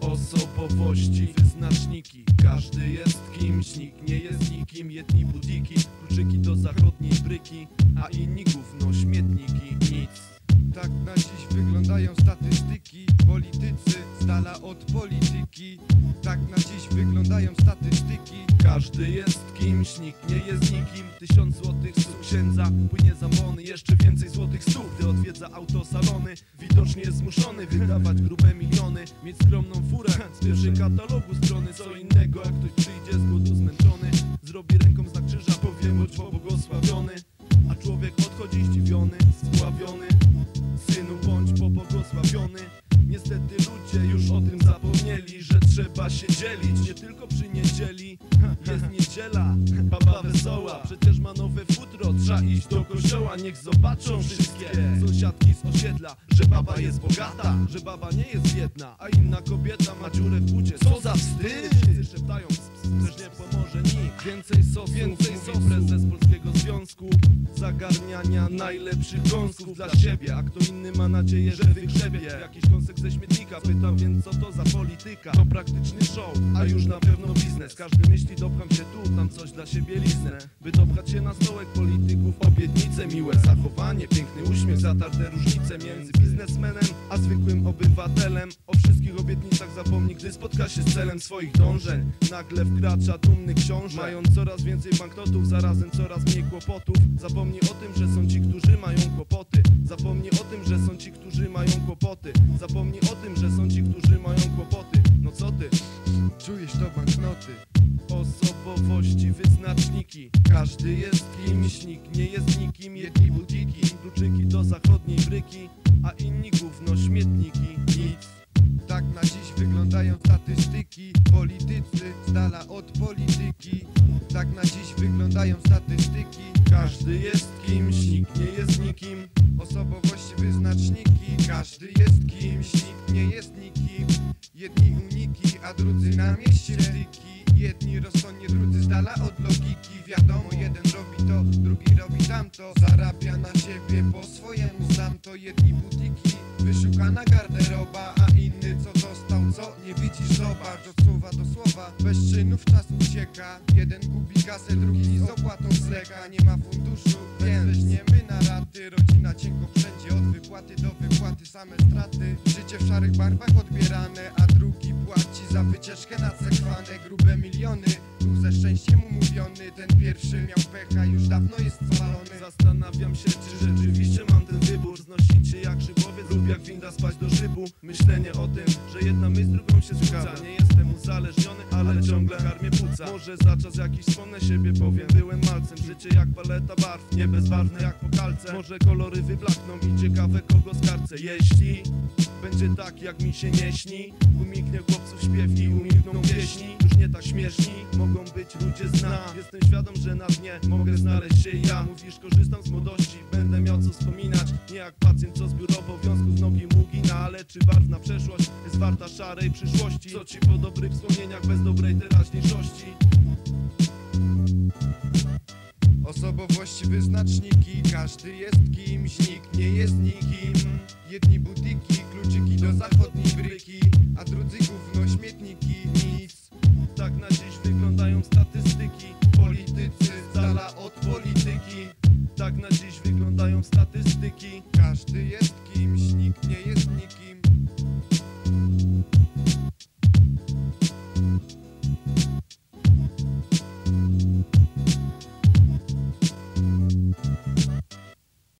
Osobowości, wyznaczniki. Każdy jest kimś, nikt nie jest nikim. Jedni budiki, kluczyki do zachodniej bryki A inni gówno, śmietniki, nic. Tak na dziś wyglądają statystyki. Politycy z dala od polityki. Tak na dziś wyglądają statystyki Każdy jest kimś, nikt nie jest nikim. Tysiąc złotych z księdza Płynie za mony, jeszcze więcej złotych stóp Gdy odwiedza autosalony Widocznie jest zmuszony wydawać grube miliony. Mieć skromną furę z katalogu strony. Co innego jak ktoś przyjdzie z głodu zmęczony. Zrobi ręką znak krzyża, powie bądź pobłogosławiony A człowiek odchodzi zdziwiony, trzeba się dzielić, nie tylko przy niedzieli. Jest niedziela, baba wesoła. Przecież ma nowe futro, trzeba iść do kościoła. Niech zobaczą wszystkie sąsiadki z osiedla Że baba jest bogata, że baba nie jest biedna A inna kobieta ma dziurę w bucie Co za wstyd! Wszyscy szeptają, też nie pomoże nikt. Więcej sos, więcej sos Prezes Polskiego Związku Zagarniania najlepszych gąsków dla siebie. A kto inny ma nadzieję, że wygrzebie? Jakiś kąsek ze śmietnika Pytam więc co to za polityka? To praktyczny show, a już na pewno biznes. Każdy myśli dopcham się tu, tam coś dla siebie liznę. By dopchać się na stołek polityków Obietnice, miłe. Zachowanie Piękny uśmiech, zatarte różnice Między biznesmenem a zwykłym obywatelem. O wszystkich obietnicach zapomni, gdy spotka się z celem swoich dążeń. Nagle wkracza dumny książę Mając coraz więcej banknotów, zarazem coraz mniej kłopotów. Zapomni o tym, że są ci, którzy mają kłopoty. Zapomni o tym, że są ci, którzy mają kłopoty. Zapomni o tym, że są ci, którzy mają kłopoty. No co ty? Czujesz to banknoty. Osobowości, wyznaczniki. Każdy jest kimś, nikt nie jest nikim. Jedni butiki, kluczyki do zachodniej bryki A inni gówno, śmietniki, nic. Tak na dziś wyglądają statystyki. Politycy z dala od polityki. Tak na dziś wyglądają statystyki. Każdy jest kimś, nikt nie jest nikim. Osobowości, wyznaczniki. Każdy jest kimś, nikt nie jest nikim. Jedni uniki, a drudzy na mieście Jedni rozsądnie, drudzy z dala od logiki. Wiadomo, jeden robi to, drugi robi tamto. Zarabia na siebie po swojemu, znam to. Jedni butiki, wyszukana garderoba A inny co dostał, co nie widzisz, zobacz Od słowa do słowa, bez czynów czas ucieka. Jeden gubi kasę, drugi z opłatą zleka Nie ma funduszu, więc weźmiemy na raty. Rodzina cienko wszędzie, od wypłaty do wypłaty Same straty, życie w szarych barwach odbierane A drugi płaci za wycieczkę na cekwane Grube miliony, był ze szczęściem umówiony. Ten pierwszy miał pecha, już dawno jest spalony. Zastanawiam się, czy rzeczywiście mam ten wybór. Znosić się jak szybowiec lub jak winda spać do szybu. Myślenie o tym, że jedna myśl z drugą się zgadza. Nie jestem uzależniony, ale ciągle karmię płuca. Może za czas jakiś wspomnę siebie powiem Byłem malcem, życie jak paleta barw Nie bezbarwne jak po kalce Może kolory wyblakną i ciekawe kogo skarcę. Jeśli będzie tak jak mi się nie śni. Umilknie chłopców śpiew i umilkną pieśni. Już nie tak śmieszni mogą być ludzie z nas Jestem świadom, że na dnie mogę znaleźć się ja. Mówisz korzystam z młodości, będę miał co wspominać. Nie jak pacjent co zbiór obowiązków nogi mu gina Ale czy barwna przeszłość jest warta szarej przyszłości? Co ci po dobrych wspomnieniach bez dobrej teraźniejszości Osobowości, wyznaczniki Każdy jest kimś, nikt nie jest nikim. Jedni butiki, kluczyki do zachodniej bryki A drudzy gówno, śmietniki, nic. Tak na dziś wyglądają statystyki. Politycy z dala od polityki. Tak na dziś wyglądają statystyki. Każdy jest kimś, nikt nie jest nikim